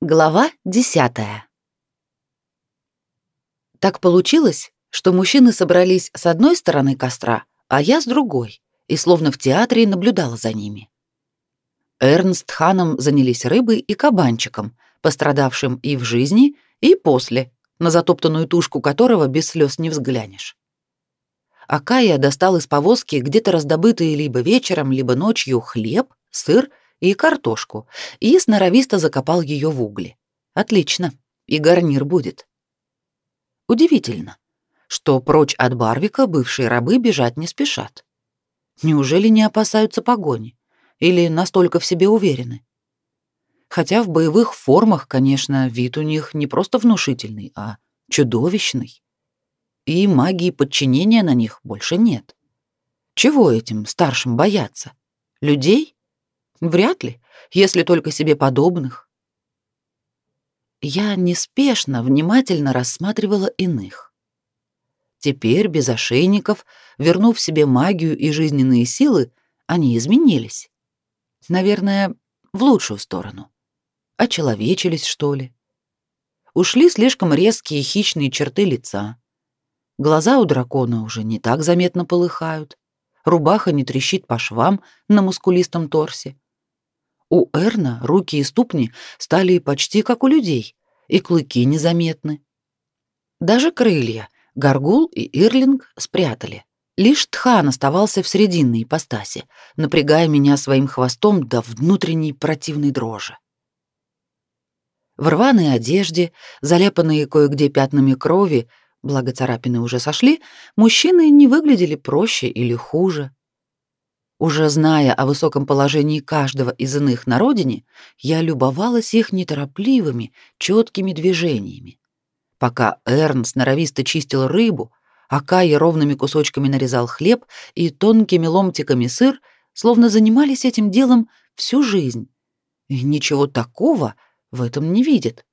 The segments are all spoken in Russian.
Глава десятая. Так получилось, что мужчины собрались с одной стороны костра, а я с другой, и словно в театре наблюдала за ними. Эрнст Ханом занялись рыбой и кабанчиком, пострадавшим и в жизни, и после, на затоптанную тушку которого без слез не взглянешь. А Кая достал из повозки где-то раздобытые либо вечером, либо ночью хлеб, сыр и картошку, и сноровисто закопал ее в угли. Отлично, и гарнир будет. Удивительно, что прочь от Барвика бывшие рабы бежать не спешат. Неужели не опасаются погони? Или настолько в себе уверены? Хотя в боевых формах, конечно, вид у них не просто внушительный, а чудовищный. И магии подчинения на них больше нет. Чего этим старшим бояться? Людей? Вряд ли, если только себе подобных. Я неспешно, внимательно рассматривала иных. Теперь, без ошейников, вернув себе магию и жизненные силы, они изменились. Наверное, в лучшую сторону. Очеловечились, что ли. Ушли слишком резкие хищные черты лица. Глаза у дракона уже не так заметно полыхают. Рубаха не трещит по швам на мускулистом торсе. У Эрна руки и ступни стали почти как у людей, и клыки незаметны. Даже крылья Гаргул и Ирлинг спрятали. Лишь Тхан оставался в срединной ипостаси, напрягая меня своим хвостом до внутренней противной дрожи. В рваной одежде, заляпанные кое-где пятнами крови, благо царапины уже сошли, мужчины не выглядели проще или хуже. Уже зная о высоком положении каждого из иных на родине, я любовалась их неторопливыми, четкими движениями. Пока Эрн сноровисто чистил рыбу, а Кай ровными кусочками нарезал хлеб и тонкими ломтиками сыр, словно занимались этим делом всю жизнь. И ничего такого в этом не видят,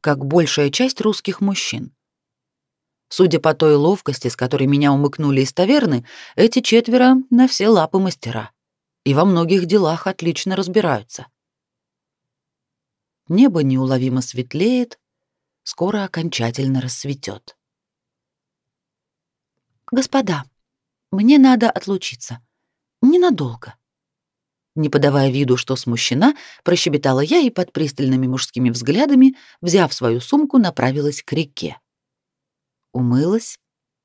как большая часть русских мужчин. Судя по той ловкости, с которой меня умыкнули из таверны, эти четверо на все лапы мастера и во многих делах отлично разбираются. Небо неуловимо светлеет, скоро окончательно рассветет. «Господа, мне надо отлучиться. Ненадолго». Не подавая виду, что смущена, прощебетала я и под пристальными мужскими взглядами, взяв свою сумку, направилась к реке умылась,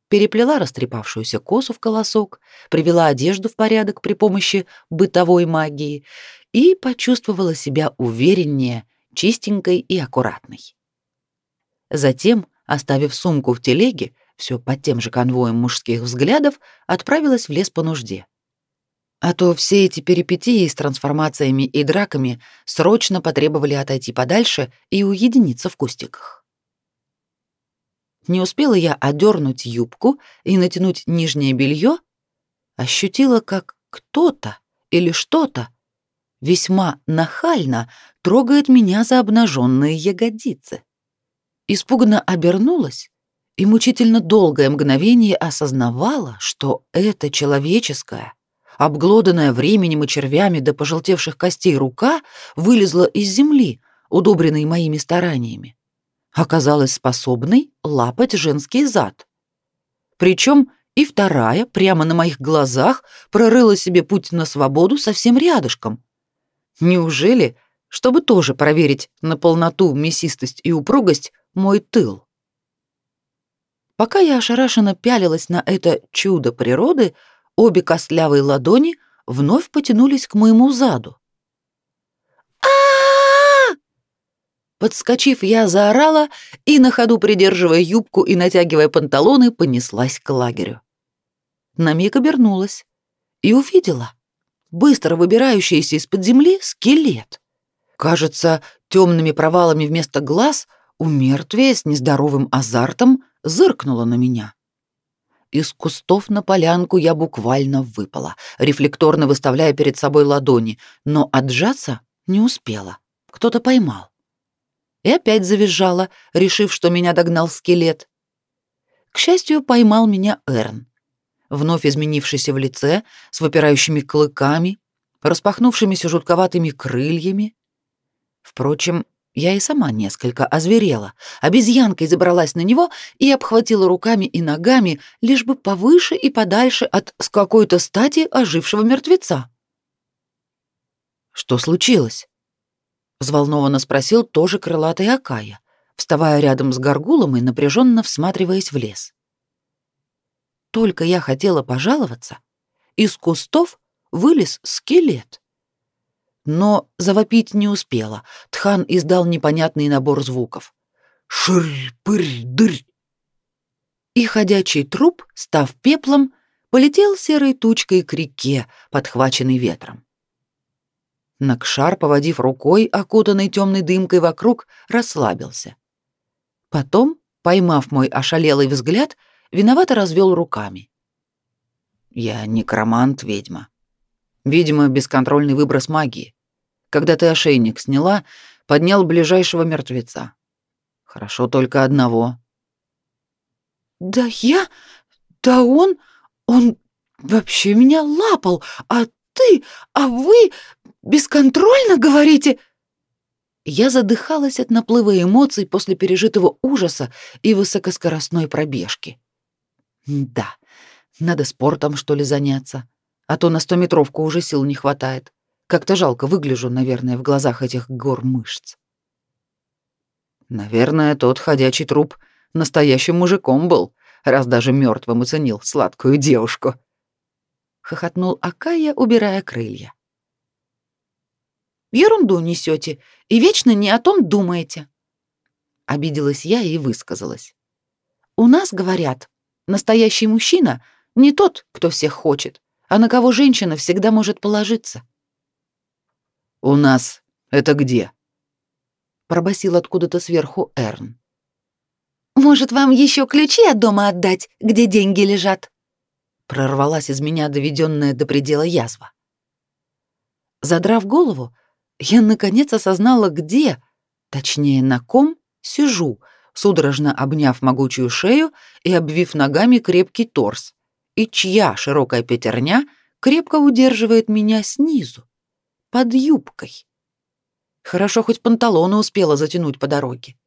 переплела растрепавшуюся косу в колосок, привела одежду в порядок при помощи бытовой магии и почувствовала себя увереннее, чистенькой и аккуратной. Затем, оставив сумку в телеге, все под тем же конвоем мужских взглядов, отправилась в лес по нужде. А то все эти перипетии с трансформациями и драками срочно потребовали отойти подальше и уединиться в кустиках. Не успела я одернуть юбку и натянуть нижнее белье, ощутила, как кто-то или что-то весьма нахально трогает меня за обнаженные ягодицы. Испуганно обернулась и мучительно долгое мгновение осознавала, что это человеческая, обглоданная временем и червями до пожелтевших костей рука вылезла из земли, удобренной моими стараниями оказалась способной лапать женский зад. Причем и вторая, прямо на моих глазах, прорыла себе путь на свободу совсем рядышком. Неужели, чтобы тоже проверить на полноту, мясистость и упругость мой тыл? Пока я ошарашенно пялилась на это чудо природы, обе костлявые ладони вновь потянулись к моему заду. Подскочив, я заорала и, на ходу придерживая юбку и натягивая панталоны, понеслась к лагерю. На миг обернулась и увидела быстро выбирающийся из-под земли скелет. Кажется, темными провалами вместо глаз у мертвия с нездоровым азартом зыркнула на меня. Из кустов на полянку я буквально выпала, рефлекторно выставляя перед собой ладони, но отжаться не успела. Кто-то поймал и опять завизжала, решив, что меня догнал скелет. К счастью, поймал меня Эрн, вновь изменившийся в лице, с выпирающими клыками, распахнувшимися жутковатыми крыльями. Впрочем, Я и сама несколько озверела. Обезьянкой забралась на него и обхватила руками и ногами, лишь бы повыше и подальше от с какой-то стати ожившего мертвеца. «Что случилось?» — взволнованно спросил тоже крылатый Акая, вставая рядом с горгулом и напряженно всматриваясь в лес. Только я хотела пожаловаться, из кустов вылез скелет. Но завопить не успела. Тхан издал непонятный набор звуков. Шир-пырь-дырь. И ходячий труп, став пеплом, полетел серой тучкой к реке, подхваченный ветром. Накшар, поводив рукой, окутанной темной дымкой вокруг, расслабился. Потом, поймав мой ошалелый взгляд, виновато развел руками. Я некромант, ведьма. Видимо, бесконтрольный выброс магии. Когда ты ошейник сняла, поднял ближайшего мертвеца. Хорошо только одного. Да я... Да он... Он вообще меня лапал, а ты... А вы... Бесконтрольно говорите? Я задыхалась от наплыва эмоций после пережитого ужаса и высокоскоростной пробежки. Да, надо спортом, что ли, заняться, а то на стометровку уже сил не хватает. Как-то жалко выгляжу, наверное, в глазах этих гор мышц. Наверное, тот ходячий труп настоящим мужиком был, раз даже мертвым оценил сладкую девушку. Хохотнул Акая, убирая крылья. Ерунду несете и вечно не о том думаете. Обиделась я и высказалась. У нас говорят, настоящий мужчина не тот, кто всех хочет, а на кого женщина всегда может положиться. У нас это где? пробасил откуда-то сверху Эрн. Может, вам еще ключи от дома отдать, где деньги лежат? Прорвалась из меня доведенная до предела язва. Задрав голову, я наконец осознала, где, точнее, на ком сижу, судорожно обняв могучую шею и обвив ногами крепкий торс, и чья широкая пятерня крепко удерживает меня снизу, под юбкой. Хорошо хоть панталоны успела затянуть по дороге.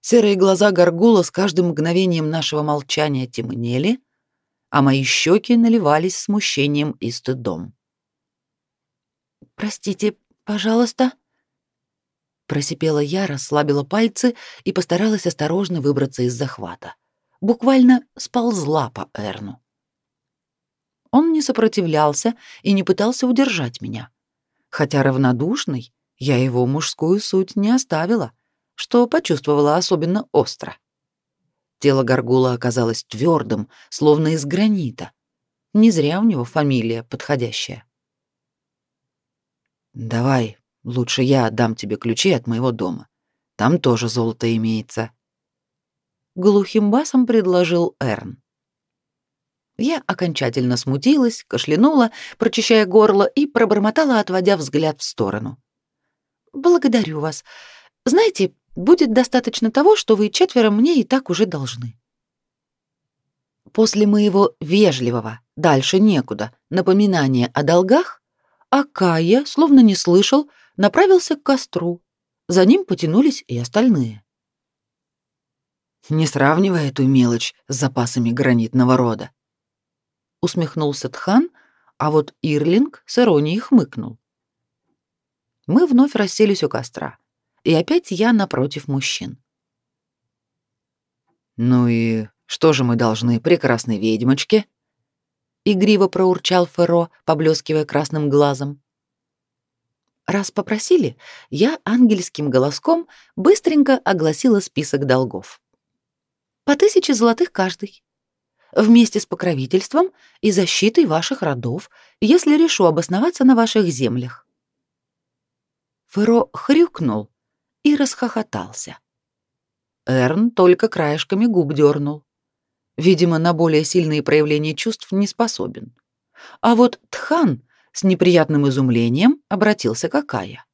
Серые глаза горгула с каждым мгновением нашего молчания темнели, а мои щеки наливались смущением и стыдом. «Простите, Пожалуйста. Просипела я, расслабила пальцы и постаралась осторожно выбраться из захвата. Буквально сползла по Эрну. Он не сопротивлялся и не пытался удержать меня. Хотя равнодушный, я его мужскую суть не оставила, что почувствовала особенно остро. Тело горгула оказалось твердым, словно из гранита. Не зря у него фамилия подходящая. Давай, лучше я отдам тебе ключи от моего дома. Там тоже золото имеется. Глухим басом предложил Эрн. Я окончательно смутилась, кашлянула, прочищая горло и пробормотала, отводя взгляд в сторону. Благодарю вас. Знаете, будет достаточно того, что вы четверо мне и так уже должны. После моего вежливого, дальше некуда, напоминания о долгах, а Кая, словно не слышал, направился к костру. За ним потянулись и остальные. «Не сравнивай эту мелочь с запасами гранитного рода», — усмехнулся Тхан, а вот Ирлинг с иронией хмыкнул. Мы вновь расселись у костра, и опять я напротив мужчин. «Ну и что же мы должны прекрасной ведьмочке?» Игриво проурчал Феро, поблескивая красным глазом. Раз попросили, я ангельским голоском быстренько огласила список долгов. По тысяче золотых каждый. Вместе с покровительством и защитой ваших родов, если решу обосноваться на ваших землях. Феро хрюкнул и расхохотался. Эрн только краешками губ дернул. Видимо, на более сильные проявления чувств не способен. А вот Тхан с неприятным изумлением обратился к Акая.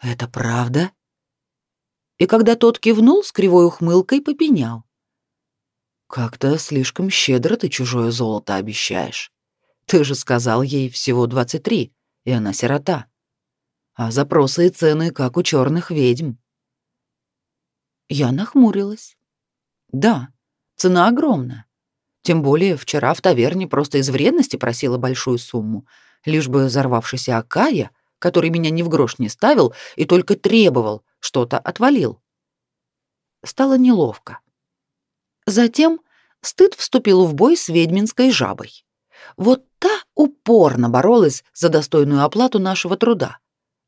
«Это правда?» И когда тот кивнул, с кривой ухмылкой попенял. «Как-то слишком щедро ты чужое золото обещаешь. Ты же сказал ей всего двадцать три, и она сирота. а запросы и цены как у черных ведьм. Я нахмурилась. Да, цена огромная. Тем более вчера в таверне просто из вредности просила большую сумму, лишь бы взорвавшийся Акая, который меня ни в грош не ставил и только требовал, что-то отвалил. Стало неловко. Затем стыд вступил в бой с ведьминской жабой. Вот та упорно боролась за достойную оплату нашего труда.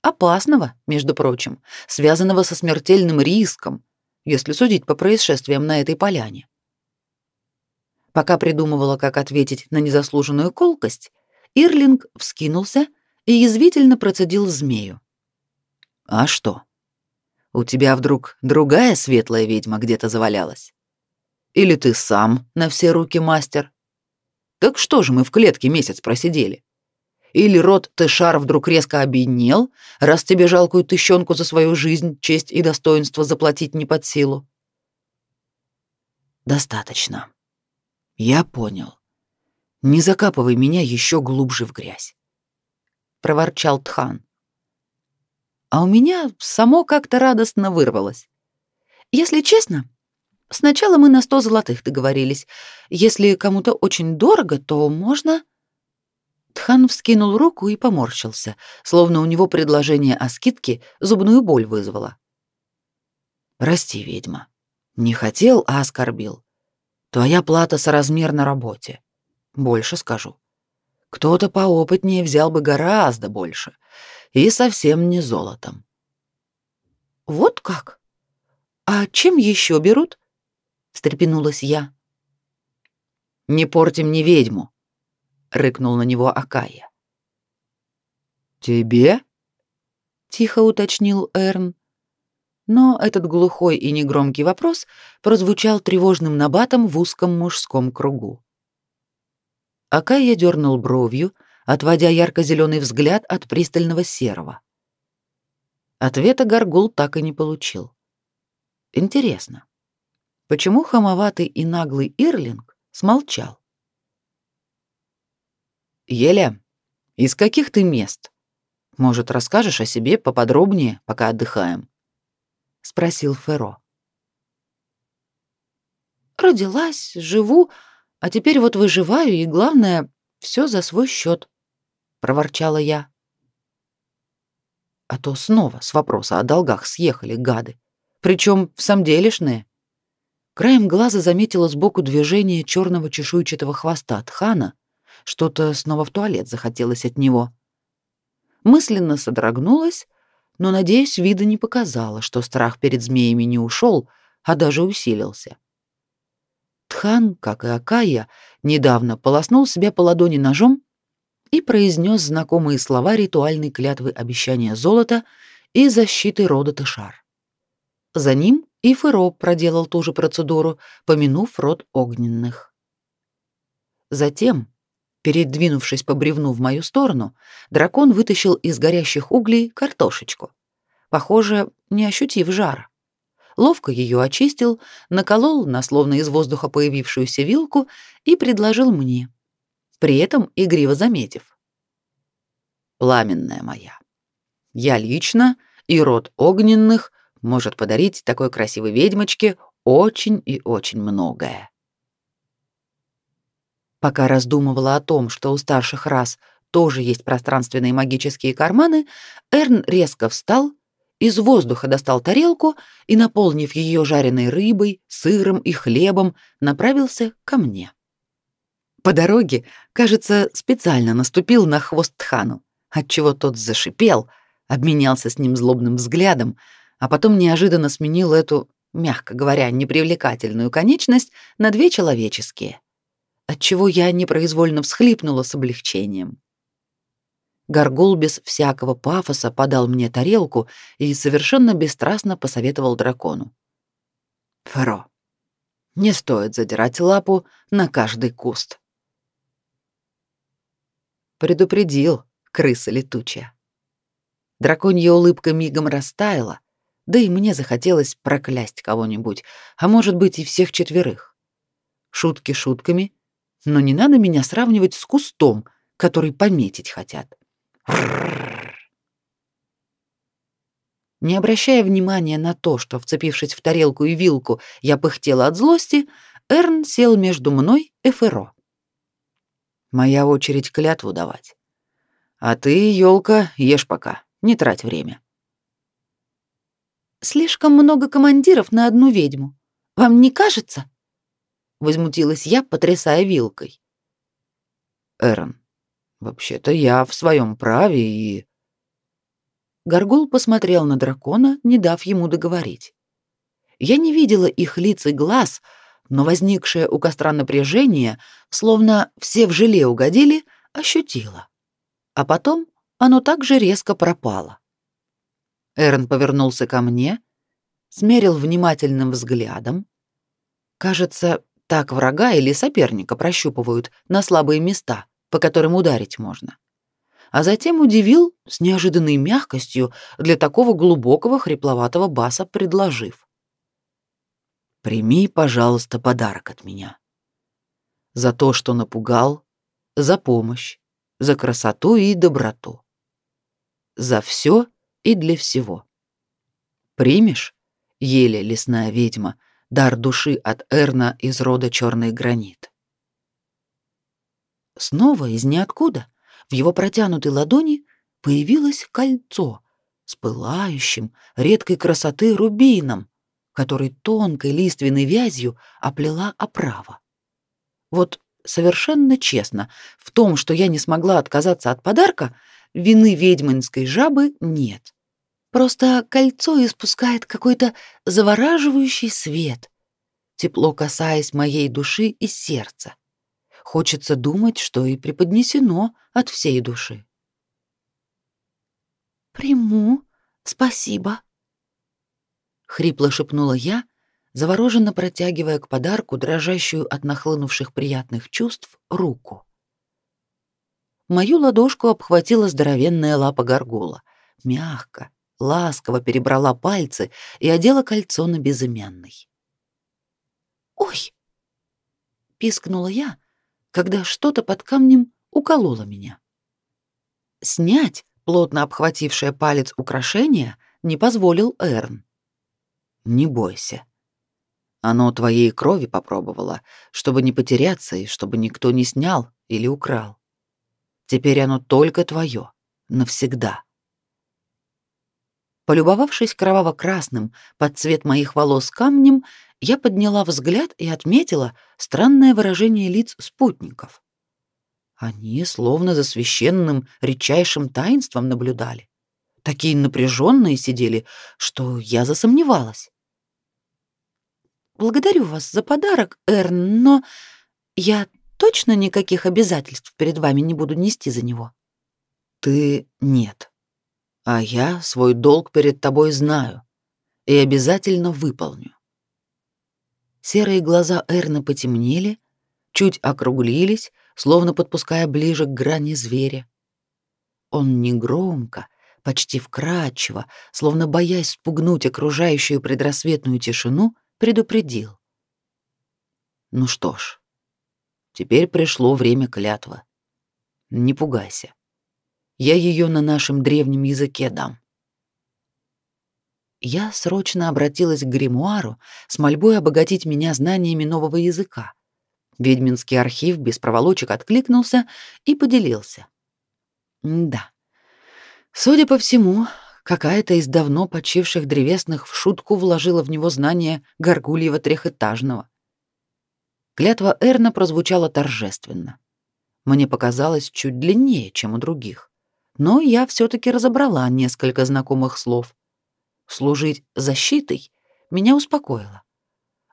Опасного, между прочим, связанного со смертельным риском, если судить по происшествиям на этой поляне. Пока придумывала, как ответить на незаслуженную колкость, Ирлинг вскинулся и язвительно процедил змею. «А что? У тебя вдруг другая светлая ведьма где-то завалялась? Или ты сам на все руки мастер? Так что же мы в клетке месяц просидели? Или род Тэшар вдруг резко обеднел, раз тебе жалкую тыщенку за свою жизнь, честь и достоинство заплатить не под силу? Достаточно. Я понял. Не закапывай меня еще глубже в грязь. Проворчал Тхан. А у меня само как-то радостно вырвалось. Если честно, сначала мы на сто золотых договорились. Если кому-то очень дорого, то можно... Тхан вскинул руку и поморщился, словно у него предложение о скидке зубную боль вызвало. «Прости, ведьма. Не хотел, а оскорбил. Твоя плата соразмерна работе. Больше скажу. Кто-то поопытнее взял бы гораздо больше. И совсем не золотом». «Вот как? А чем еще берут?» — встрепенулась я. «Не порти мне ведьму», рыкнул на него Акая. Тебе? тихо уточнил Эрн. Но этот глухой и негромкий вопрос прозвучал тревожным набатом в узком мужском кругу. Акая дернул бровью, отводя ярко-зеленый взгляд от пристального серого. Ответа Гаргул так и не получил. Интересно, почему хамоватый и наглый Ирлинг смолчал? Еля, из каких ты мест? Может, расскажешь о себе поподробнее, пока отдыхаем? Спросил Феро. Родилась, живу, а теперь вот выживаю и главное, все за свой счет, проворчала я. А то снова с вопроса о долгах съехали гады, причем в самом делешные. Краем глаза заметила сбоку движение черного чешуйчатого хвоста Тхана что-то снова в туалет захотелось от него. Мысленно содрогнулась, но, надеюсь, вида не показала, что страх перед змеями не ушел, а даже усилился. Тхан, как и Акая, недавно полоснул себя по ладони ножом и произнес знакомые слова ритуальной клятвы обещания золота и защиты рода Тышар. За ним и Феро проделал ту же процедуру, помянув род огненных. Затем, Передвинувшись по бревну в мою сторону, дракон вытащил из горящих углей картошечку. Похоже, не ощутив жара. Ловко ее очистил, наколол на словно из воздуха появившуюся вилку и предложил мне, при этом игриво заметив. «Пламенная моя, я лично и род огненных может подарить такой красивой ведьмочке очень и очень многое. Пока раздумывала о том, что у старших рас тоже есть пространственные магические карманы, Эрн резко встал, из воздуха достал тарелку и, наполнив ее жареной рыбой, сыром и хлебом, направился ко мне. По дороге, кажется, специально наступил на хвост Тхану, отчего тот зашипел, обменялся с ним злобным взглядом, а потом неожиданно сменил эту, мягко говоря, непривлекательную конечность на две человеческие — отчего я непроизвольно всхлипнула с облегчением. Гаргул без всякого пафоса подал мне тарелку и совершенно бесстрастно посоветовал дракону. «Феро, не стоит задирать лапу на каждый куст». Предупредил крыса летучая. Драконья улыбка мигом растаяла, да и мне захотелось проклясть кого-нибудь, а может быть и всех четверых. Шутки шутками, но не надо меня сравнивать с кустом, который пометить хотят. Не обращая внимания на то, что, вцепившись в тарелку и вилку, я пыхтела от злости, Эрн сел между мной и Феро. Моя очередь клятву давать. А ты, елка, ешь пока, не трать время. Слишком много командиров на одну ведьму. Вам не кажется? Возмутилась я, потрясая вилкой. Эрн, вообще-то я в своем праве и... Горгул посмотрел на дракона, не дав ему договорить. Я не видела их лиц и глаз, но возникшее у костра напряжение, словно все в желе угодили, ощутила. А потом оно также резко пропало. Эрн повернулся ко мне, смерил внимательным взглядом. Кажется, так врага или соперника прощупывают на слабые места, по которым ударить можно. А затем удивил с неожиданной мягкостью для такого глубокого хрипловатого баса, предложив: Прими, пожалуйста, подарок от меня. За то, что напугал, за помощь, за красоту и доброту. За все и для всего. Примешь, еле лесная ведьма, дар души от Эрна из рода Черный гранит. Снова из ниоткуда в его протянутой ладони появилось кольцо с пылающим, редкой красоты рубином, который тонкой лиственной вязью оплела оправа. Вот совершенно честно, в том, что я не смогла отказаться от подарка, вины ведьминской жабы нет. Просто кольцо испускает какой-то завораживающий свет, тепло касаясь моей души и сердца. Хочется думать, что и преподнесено от всей души. «Приму, спасибо», хрипло шепнула я, завороженно протягивая к подарку дрожащую от нахлынувших приятных чувств руку. Мою ладошку обхватила здоровенная лапа горгула, мягко, ласково перебрала пальцы и одела кольцо на безымянный. «Ой!» — пискнула я, когда что-то под камнем укололо меня. Снять плотно обхватившее палец украшение не позволил Эрн. Не бойся. Оно твоей крови попробовало, чтобы не потеряться и чтобы никто не снял или украл. Теперь оно только твое, навсегда. Полюбовавшись кроваво-красным под цвет моих волос камнем, я подняла взгляд и отметила странное выражение лиц спутников. Они словно за священным, редчайшим таинством наблюдали такие напряженные сидели, что я засомневалась. Благодарю вас за подарок, Эрн, но я точно никаких обязательств перед вами не буду нести за него. Ты нет. А я свой долг перед тобой знаю и обязательно выполню. Серые глаза Эрна потемнели, чуть округлились, словно подпуская ближе к грани зверя. Он негромко, почти вкрадчиво, словно боясь спугнуть окружающую предрассветную тишину, предупредил. Ну что ж, теперь пришло время клятвы. Не пугайся. Я ее на нашем древнем языке дам. Я срочно обратилась к гримуару с мольбой обогатить меня знаниями нового языка. Ведьминский архив без проволочек откликнулся и поделился. Да, Судя по всему, какая-то из давно почивших древесных в шутку вложила в него знания горгульего трехэтажного. Клятва Эрна прозвучала торжественно. Мне показалось чуть длиннее, чем у других. Но я все таки разобрала несколько знакомых слов. Служить защитой меня успокоило.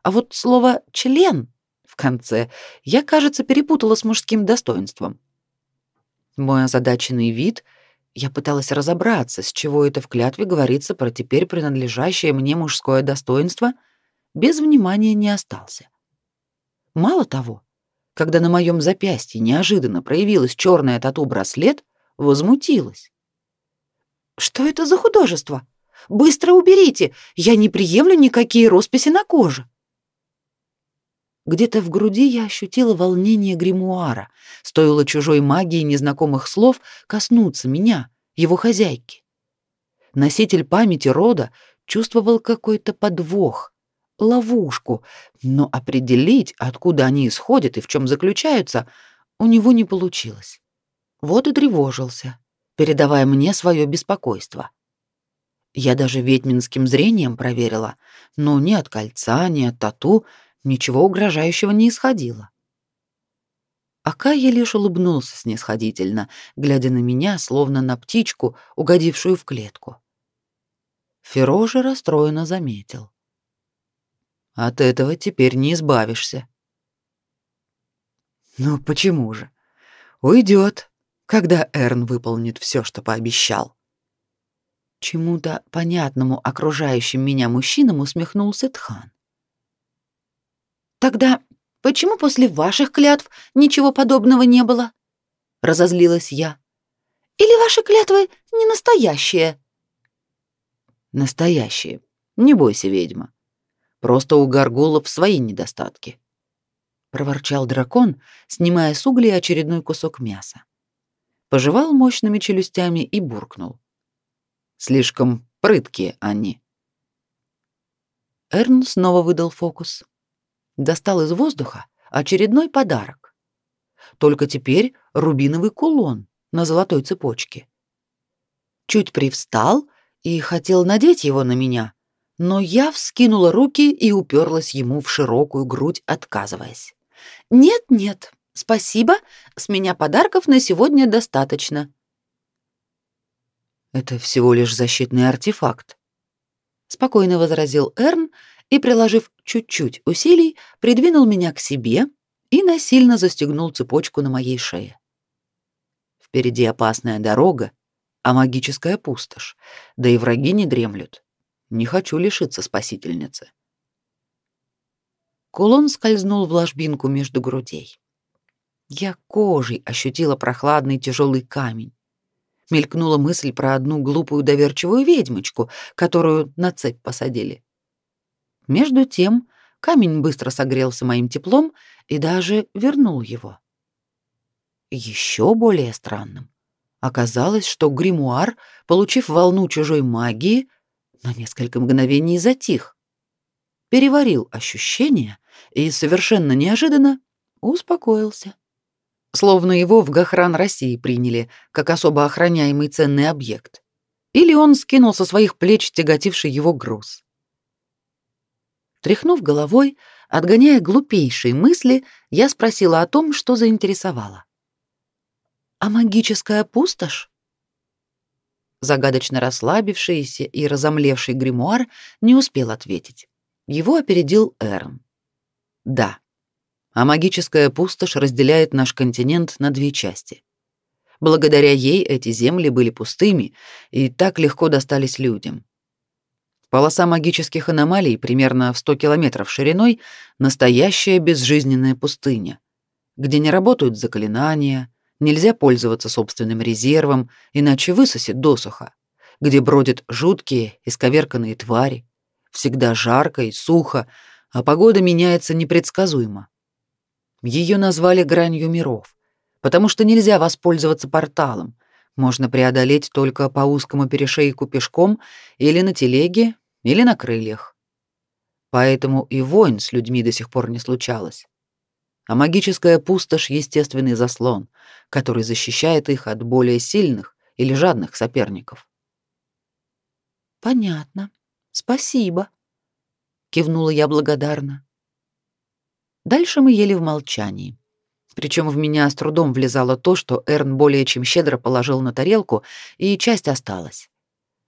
А вот слово «член» в конце я, кажется, перепутала с мужским достоинством. Мой озадаченный вид — я пыталась разобраться, с чего это в клятве говорится про теперь принадлежащее мне мужское достоинство, без внимания не остался. Мало того, когда на моем запястье неожиданно проявилась черная тату-браслет, возмутилась. «Что это за художество? Быстро уберите! Я не приемлю никакие росписи на коже!» Где-то в груди я ощутила волнение гримуара. Стоило чужой магии незнакомых слов коснуться меня, его хозяйки. Носитель памяти рода чувствовал какой-то подвох, ловушку, но определить, откуда они исходят и в чем заключаются, у него не получилось. Вот и тревожился, передавая мне свое беспокойство. Я даже ведьминским зрением проверила, но ни от кольца, ни от тату ничего угрожающего не исходило. А Кая лишь улыбнулся снисходительно, глядя на меня, словно на птичку, угодившую в клетку. Феро же расстроенно заметил. От этого теперь не избавишься. Ну почему же? Уйдет, когда Эрн выполнит все, что пообещал. Чему-то понятному окружающим меня мужчинам усмехнулся Тхан. Тогда почему после ваших клятв ничего подобного не было? разозлилась я. Или ваши клятвы не настоящие? Настоящие. Не бойся, ведьма. Просто у горгулов свои недостатки. Проворчал дракон, снимая с угля очередной кусок мяса. Пожевал мощными челюстями и буркнул. Слишком прыткие они. Эрн снова выдал фокус. Достал из воздуха очередной подарок. Только теперь рубиновый кулон на золотой цепочке. Чуть привстал и хотел надеть его на меня, но я вскинула руки и уперлась ему в широкую грудь, отказываясь. «Нет-нет, спасибо, с меня подарков на сегодня достаточно». «Это всего лишь защитный артефакт», — спокойно возразил Эрн и, приложив чуть-чуть усилий, придвинул меня к себе и насильно застегнул цепочку на моей шее. Впереди опасная дорога, а магическая пустошь, да и враги не дремлют. Не хочу лишиться спасительницы. Кулон скользнул в ложбинку между грудей. Я кожей ощутила прохладный тяжелый камень. Мелькнула мысль про одну глупую доверчивую ведьмочку, которую на цепь посадили. Между тем камень быстро согрелся моим теплом и даже вернул его. Еще более странным оказалось, что гримуар, получив волну чужой магии, на несколько мгновений затих, переварил ощущения и совершенно неожиданно успокоился. Словно его в Гохран России приняли как особо охраняемый ценный объект. Или он скинул со своих плеч тяготивший его груз. Тряхнув головой, отгоняя глупейшие мысли, я спросила о том, что заинтересовало. «А магическая пустошь?» Загадочно расслабившийся и разомлевший гримуар не успел ответить. Его опередил Эрн. Да. А магическая пустошь разделяет наш континент на две части. Благодаря ей эти земли были пустыми и так легко достались людям. Полоса магических аномалий примерно в 100 километров шириной — настоящая безжизненная пустыня, где не работают заклинания, Нельзя пользоваться собственным резервом, иначе высосет досуха, где бродят жуткие, исковерканные твари. Всегда жарко и сухо, а погода меняется непредсказуемо. Ее назвали гранью миров, потому что нельзя воспользоваться порталом. Можно преодолеть только по узкому перешейку пешком или на телеге, или на крыльях. Поэтому и войн с людьми до сих пор не случалось а магическая пустошь — естественный заслон, который защищает их от более сильных или жадных соперников. «Понятно. Спасибо», — кивнула я благодарно. Дальше мы ели в молчании. Причем в меня с трудом влезало то, что Эрн более чем щедро положил на тарелку, и часть осталась.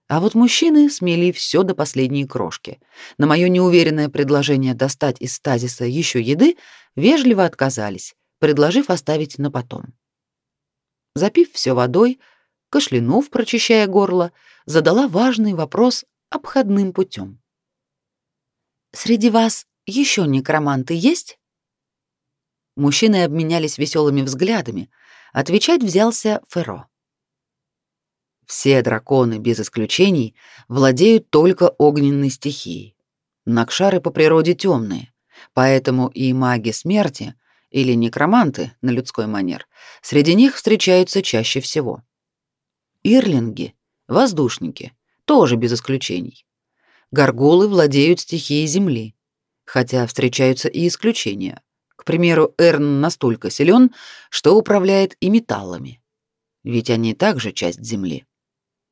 А вот мужчины смели все до последней крошки. На мое неуверенное предложение достать из стазиса еще еды вежливо отказались, предложив оставить на потом. Запив все водой, кашлянув, прочищая горло, задала важный вопрос обходным путем. «Среди вас еще некроманты есть?» Мужчины обменялись веселыми взглядами. Отвечать взялся Феро. Все драконы, без исключений, владеют только огненной стихией. Накшары по природе темные, поэтому и маги смерти, или некроманты на людской манер, среди них встречаются чаще всего. Ирлинги, воздушники, тоже без исключений. Горгулы владеют стихией земли, хотя встречаются и исключения. Примеру, Эрн настолько силен, что управляет и металлами. Ведь они также часть земли.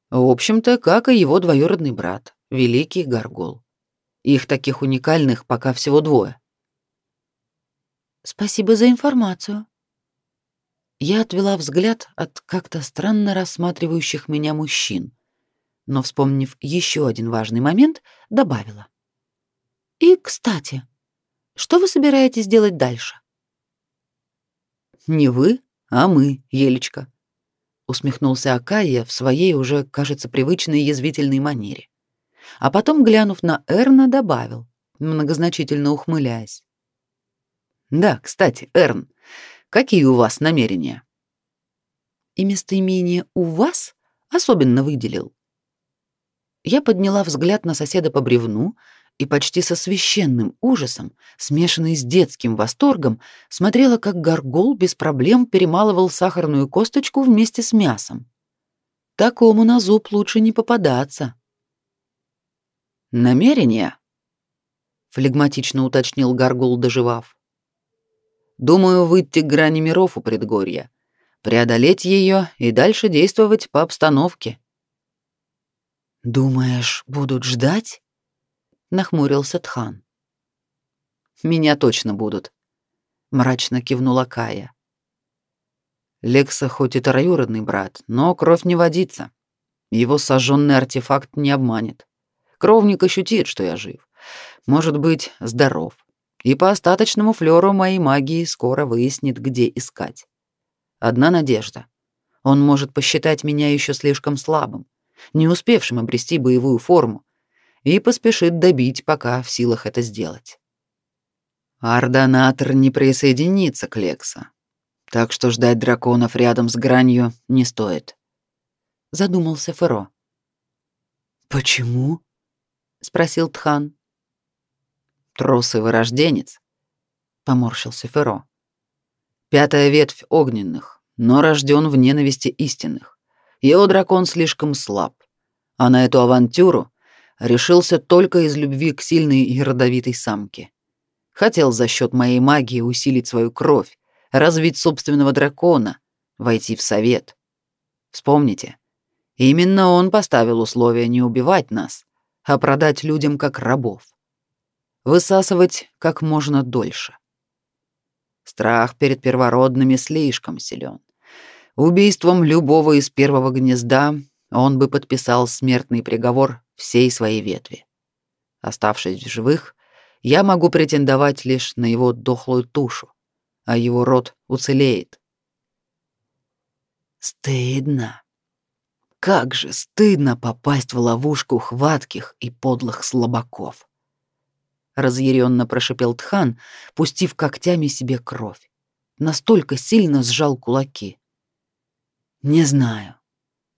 В общем-то, как и его двоюродный брат, великий Горгул. Их таких уникальных пока всего двое. Спасибо за информацию. Я отвела взгляд от как-то странно рассматривающих меня мужчин, но, вспомнив еще один важный момент, добавила. «И, кстати, что вы собираетесь делать дальше?» «Не вы, а мы, Елечка», — усмехнулся Акая в своей уже, кажется, привычной язвительной манере. А потом, глянув на Эрна, добавил, многозначительно ухмыляясь. «Да, кстати, Эрн, Какие у вас намерения? И местоимение у вас особенно выделил. Я подняла взгляд на соседа по бревну и почти со священным ужасом, смешанный с детским восторгом, смотрела, как горгул без проблем перемалывал сахарную косточку вместе с мясом. Такому на зуб лучше не попадаться. Намерения? флегматично уточнил горгул, доживав. Думаю, выйти к грани миров у предгорья, преодолеть ее и дальше действовать по обстановке. Думаешь, будут ждать? Нахмурился Тхан. Меня точно будут, мрачно кивнула Кая. Лекса хоть и троюродный брат, но кровь не водится. Его сожженный артефакт не обманет. Кровник ощутит, что я жив. Может быть, здоров и по остаточному флёру моей магии скоро выяснит, где искать. Одна надежда. Он может посчитать меня еще слишком слабым, не успевшим обрести боевую форму, и поспешит добить, пока в силах это сделать. Ардонатор не присоединится к Лекса, так что ждать драконов рядом с гранью не стоит. Задумался Феро. «Почему?» — спросил Тхан. Трусый вырожденец, поморщился Феро. Пятая ветвь огненных, но рожден в ненависти истинных. Его дракон слишком слаб, а на эту авантюру решился только из любви к сильной и родовитой самке. Хотел за счет моей магии усилить свою кровь, развить собственного дракона, войти в совет. Вспомните, именно он поставил условие не убивать нас, а продать людям как рабов высасывать как можно дольше. Страх перед первородными слишком силен. Убийством любого из первого гнезда он бы подписал смертный приговор всей своей ветви. Оставшись в живых, я могу претендовать лишь на его дохлую тушу, а его род уцелеет. Стыдно. Как же стыдно попасть в ловушку хватких и подлых слабаков разъяренно прошипел Тхан, пустив когтями себе кровь. Настолько сильно сжал кулаки. Не знаю,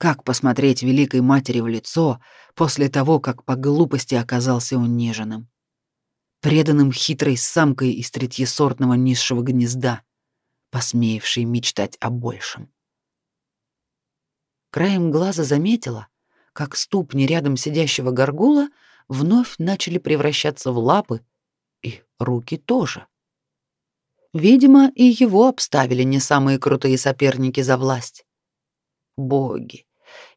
как посмотреть великой матери в лицо после того, как по глупости оказался униженным, преданным хитрой самкой из третьесортного низшего гнезда, посмеявшей мечтать о большем. Краем глаза заметила, как ступни рядом сидящего горгула — вновь начали превращаться в лапы, и руки тоже. Видимо, и его обставили не самые крутые соперники за власть. Боги,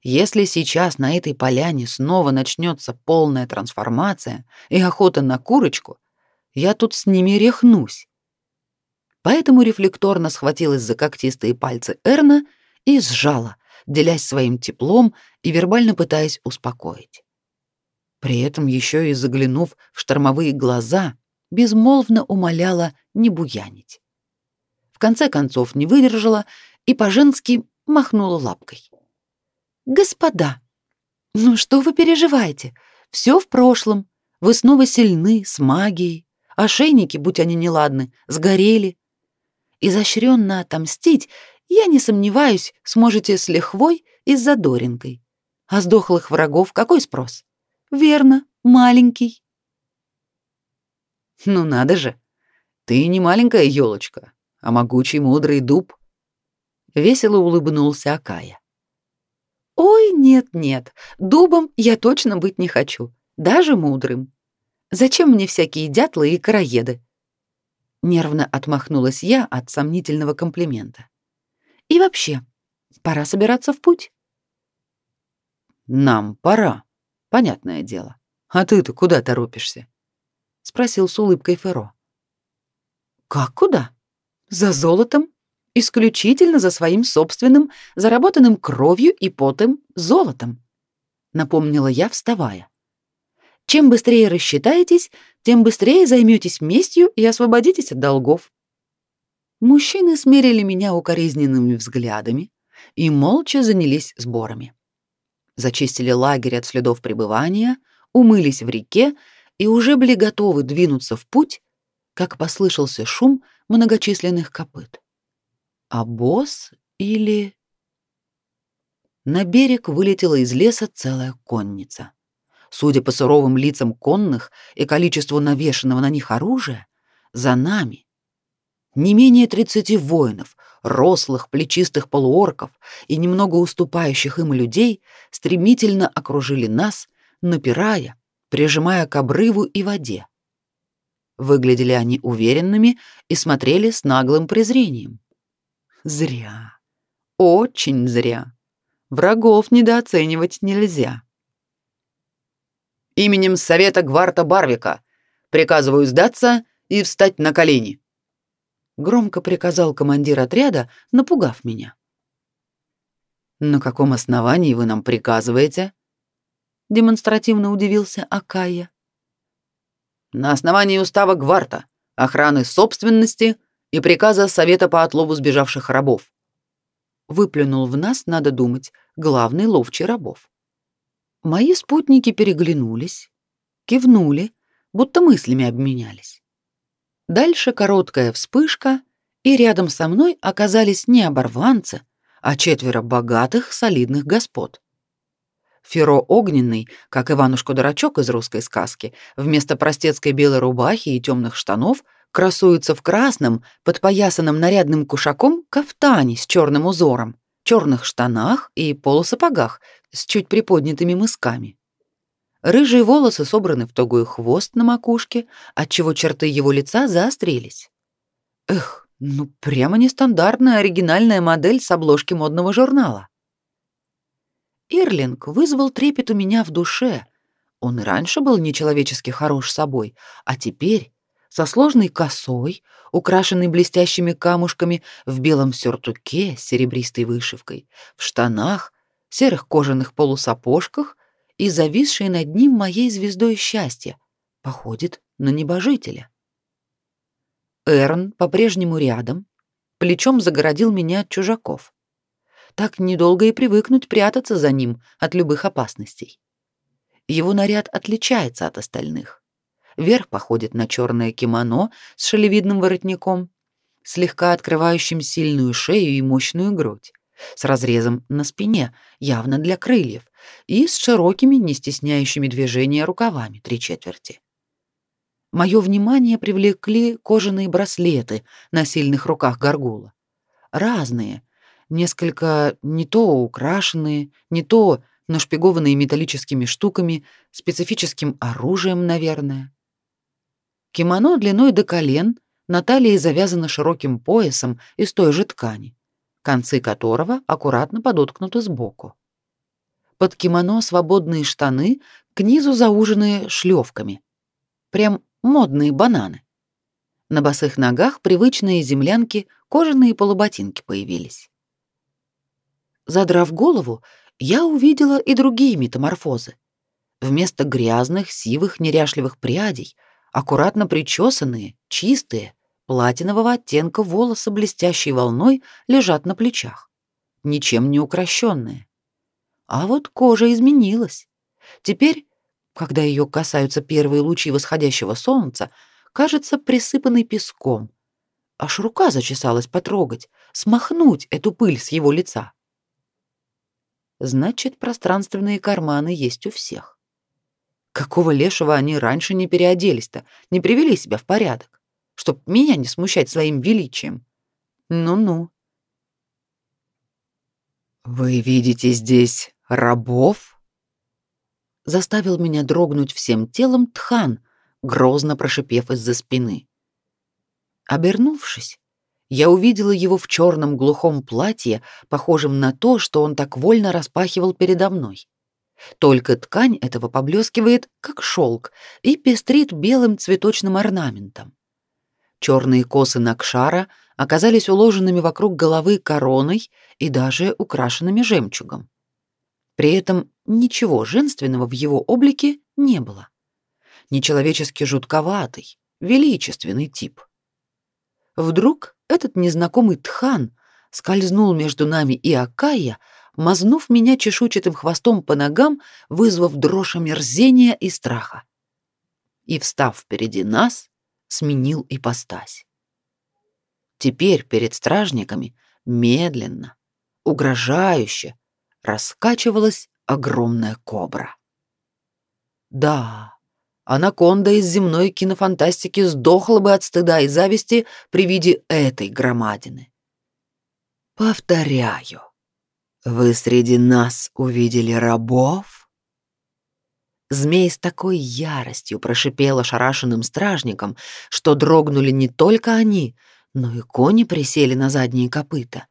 если сейчас на этой поляне снова начнется полная трансформация и охота на курочку, я тут с ними рехнусь. Поэтому рефлекторно схватилась за когтистые пальцы Эрна и сжала, делясь своим теплом и вербально пытаясь успокоить при этом еще и заглянув в штормовые глаза, безмолвно умоляла не буянить. В конце концов не выдержала и по-женски махнула лапкой. «Господа, ну что вы переживаете? Все в прошлом. Вы снова сильны, с магией. Ошейники, будь они неладны, сгорели. Изощренно отомстить, я не сомневаюсь, сможете с лихвой и с задоринкой. А с дохлых врагов какой спрос? Верно, маленький. Ну надо же. Ты не маленькая елочка, а могучий мудрый дуб. Весело улыбнулся Акая. Ой, нет-нет, дубом я точно быть не хочу, даже мудрым. Зачем мне всякие дятлы и караеды? Нервно отмахнулась я от сомнительного комплимента. И вообще, пора собираться в путь. Нам пора, понятное дело. А ты-то куда торопишься? спросил с улыбкой Феро. Как куда? За золотом? Исключительно за своим собственным, заработанным кровью и потом золотом, напомнила я, вставая. Чем быстрее рассчитаетесь, тем быстрее займетесь местью и освободитесь от долгов. Мужчины смерили меня укоризненными взглядами и молча занялись сборами. Зачистили лагерь от следов пребывания, умылись в реке и уже были готовы двинуться в путь, как послышался шум многочисленных копыт. А босс или... На берег вылетела из леса целая конница. Судя по суровым лицам конных и количеству навешанного на них оружия, за нами не менее 30 воинов, рослых, плечистых полуорков и немного уступающих им людей стремительно окружили нас, напирая, прижимая к обрыву и воде. Выглядели они уверенными и смотрели с наглым презрением. Зря. Очень зря. Врагов недооценивать нельзя. Именем Совета Гварта Барвика приказываю сдаться и встать на колени. Громко приказал командир отряда, напугав меня. На каком основании вы нам приказываете? демонстративно удивился Акая. На основании устава Гварта, охраны собственности и приказа Совета по отлову сбежавших рабов. Выплюнул в нас, надо думать, главный ловчий рабов. Мои спутники переглянулись, кивнули, будто мыслями обменялись. Дальше короткая вспышка, и рядом со мной оказались не оборванцы, а четверо богатых, солидных господ. Феро огненный, как Иванушка-дурачок из русской сказки, вместо простецкой белой рубахи и темных штанов красуется в красном, подпоясанном нарядным кушаком кафтане с черным узором, черных штанах и полусапогах с чуть приподнятыми мысками. Рыжие волосы собраны в тугой хвост на макушке, отчего черты его лица заострились. Эх, ну прямо нестандартная оригинальная модель с обложки модного журнала. Ирлинг вызвал трепет у меня в душе. Он и раньше был нечеловечески хорош собой, а теперь со сложной косой, украшенной блестящими камушками, в белом сюртуке с серебристой вышивкой, в штанах, серых кожаных полусапожках и зависшей над ним моей звездой счастья, походит на небожителя. Эрн по-прежнему рядом, плечом загородил меня от чужаков. Так недолго и привыкнуть прятаться за ним от любых опасностей. Его наряд отличается от остальных. Верх походит на черное кимоно с шалевидным воротником, слегка открывающим сильную шею и мощную грудь, с разрезом на спине, явно для крыльев, и с широкими, не стесняющими движения рукавами три четверти. Мое внимание привлекли кожаные браслеты на сильных руках горгула. Разные, несколько не то украшенные, не то нашпигованные металлическими штуками, специфическим оружием, наверное. Кимоно длиной до колен, на талии завязано широким поясом из той же ткани, концы которого аккуратно подоткнуты сбоку. Под кимоно свободные штаны, к низу зауженные шлёвками. Прям модные бананы. На босых ногах привычные землянки, кожаные полуботинки появились. Задрав голову, я увидела и другие метаморфозы. Вместо грязных, сивых, неряшливых прядей, аккуратно причесанные, чистые, платинового оттенка волосы блестящей волной лежат на плечах, ничем не украшенные. А вот кожа изменилась. Теперь, когда ее касаются первые лучи восходящего солнца, кажется присыпанной песком. Аж рука зачесалась потрогать, смахнуть эту пыль с его лица. Значит, пространственные карманы есть у всех. Какого лешего они раньше не переоделись-то, не привели себя в порядок, чтоб меня не смущать своим величием? Ну-ну. Вы видите здесь Рабов? Заставил меня дрогнуть всем телом Тхан, грозно прошипев из-за спины. Обернувшись, я увидела его в черном глухом платье, похожем на то, что он так вольно распахивал передо мной. Только ткань этого поблескивает, как шелк, и пестрит белым цветочным орнаментом. Черные косы Накшара оказались уложенными вокруг головы короной и даже украшенными жемчугом. При этом ничего женственного в его облике не было. Нечеловечески жутковатый, величественный тип. Вдруг этот незнакомый тхан скользнул между нами и Акая, мазнув меня чешуйчатым хвостом по ногам, вызвав дрожь омерзения и страха. И, встав впереди нас, сменил ипостась. Теперь перед стражниками медленно, угрожающе раскачивалась огромная кобра. Да, анаконда из земной кинофантастики сдохла бы от стыда и зависти при виде этой громадины. Повторяю, вы среди нас увидели рабов? Змей с такой яростью прошипел ошарашенным стражникам, что дрогнули не только они, но и кони присели на задние копыта.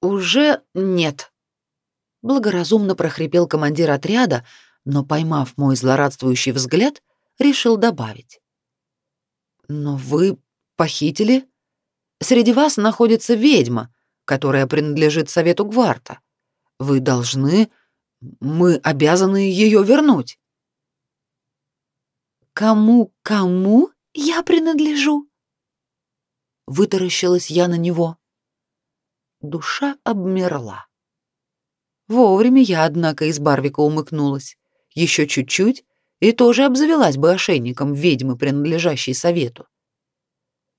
«Уже нет», — благоразумно прохрипел командир отряда, но, поймав мой злорадствующий взгляд, решил добавить. «Но вы похитили? Среди вас находится ведьма, которая принадлежит совету Гварта. Вы должны... Мы обязаны ее вернуть». «Кому, кому я принадлежу?» Вытаращилась я на него душа обмерла. Вовремя я, однако, из Барвика умыкнулась. Еще чуть-чуть, и тоже обзавелась бы ошейником ведьмы, принадлежащей совету.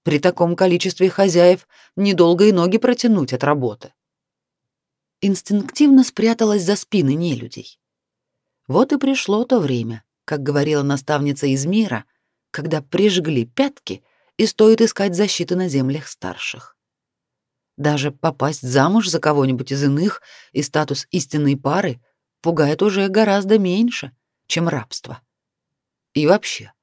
При таком количестве хозяев недолго и ноги протянуть от работы. Инстинктивно спряталась за спины нелюдей. Вот и пришло то время, как говорила наставница из мира, когда прижгли пятки и стоит искать защиты на землях старших. Даже попасть замуж за кого-нибудь из иных и статус истинной пары пугает уже гораздо меньше, чем рабство. И вообще,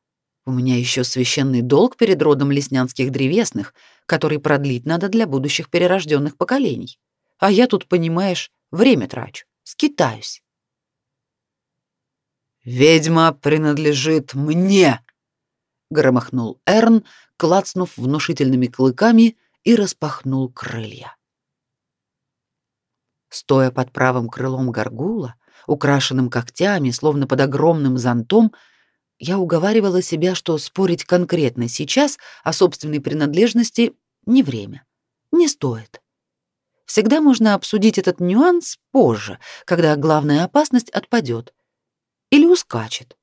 у меня еще священный долг перед родом леснянских древесных, который продлить надо для будущих перерожденных поколений. А я тут, понимаешь, время трачу, скитаюсь. «Ведьма принадлежит мне!» — громохнул Эрн, клацнув внушительными клыками — и распахнул крылья. Стоя под правым крылом горгула, украшенным когтями, словно под огромным зонтом, я уговаривала себя, что спорить конкретно сейчас о собственной принадлежности не время, не стоит. Всегда можно обсудить этот нюанс позже, когда главная опасность отпадет или ускачет.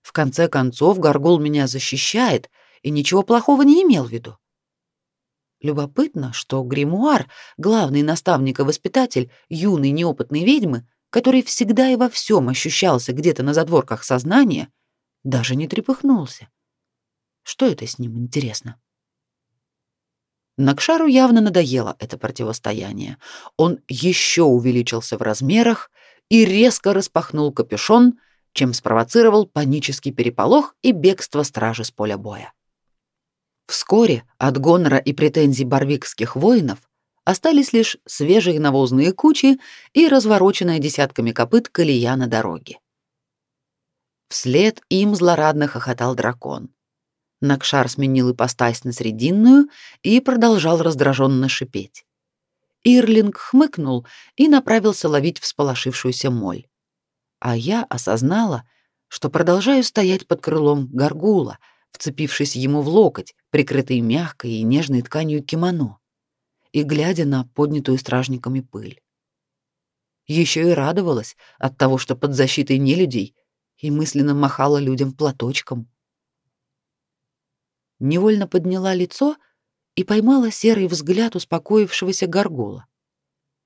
В конце концов, горгул меня защищает и ничего плохого не имел в виду. Любопытно, что гримуар, главный наставник и воспитатель юной неопытной ведьмы, который всегда и во всем ощущался где-то на задворках сознания, даже не трепыхнулся. Что это с ним интересно? Накшару явно надоело это противостояние. Он еще увеличился в размерах и резко распахнул капюшон, чем спровоцировал панический переполох и бегство стражи с поля боя. Вскоре от гонора и претензий барвикских воинов остались лишь свежие навозные кучи и развороченная десятками копыт колея на дороге. Вслед им злорадно хохотал дракон. Накшар сменил ипостась на срединную и продолжал раздраженно шипеть. Ирлинг хмыкнул и направился ловить всполошившуюся моль. А я осознала, что продолжаю стоять под крылом горгула — вцепившись ему в локоть, прикрытый мягкой и нежной тканью кимоно, и глядя на поднятую стражниками пыль. Еще и радовалась от того, что под защитой нелюдей, и мысленно махала людям платочком. Невольно подняла лицо и поймала серый взгляд успокоившегося горгола.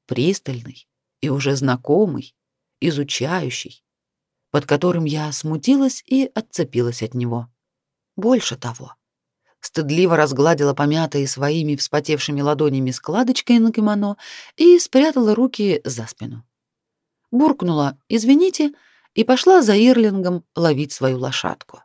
Пристальный и уже знакомый, изучающий, под которым я смутилась и отцепилась от него. Больше того, стыдливо разгладила помятые своими вспотевшими ладонями складочкой на кимоно и спрятала руки за спину. Буркнула «Извините» и пошла за Ирлингом ловить свою лошадку.